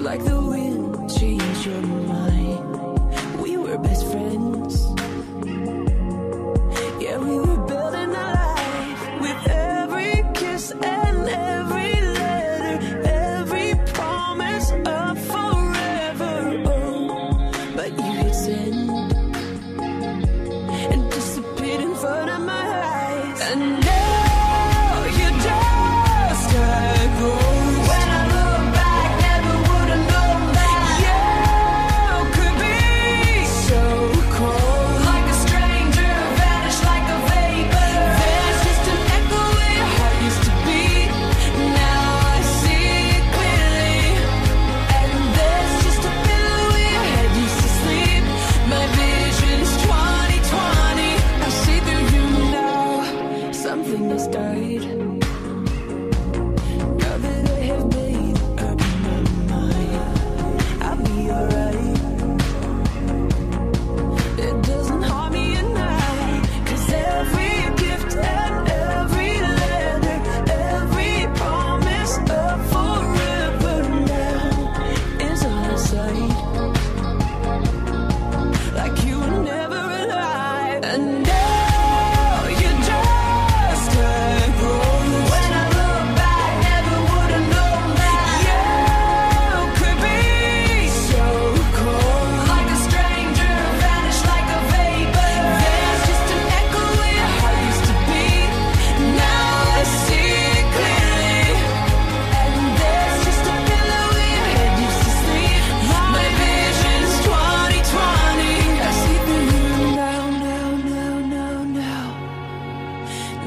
Like the wind changed your mind. We were best friends. Yeah, we were building a life with every kiss and every letter, every promise of forever. Oh, but you hit send and disappeared in front of my eyes. And everything has died.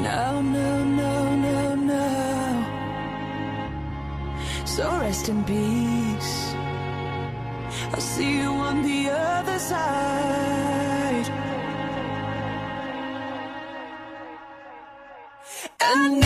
No, no, no, no, no. So rest in peace. I'll see you on the other side. And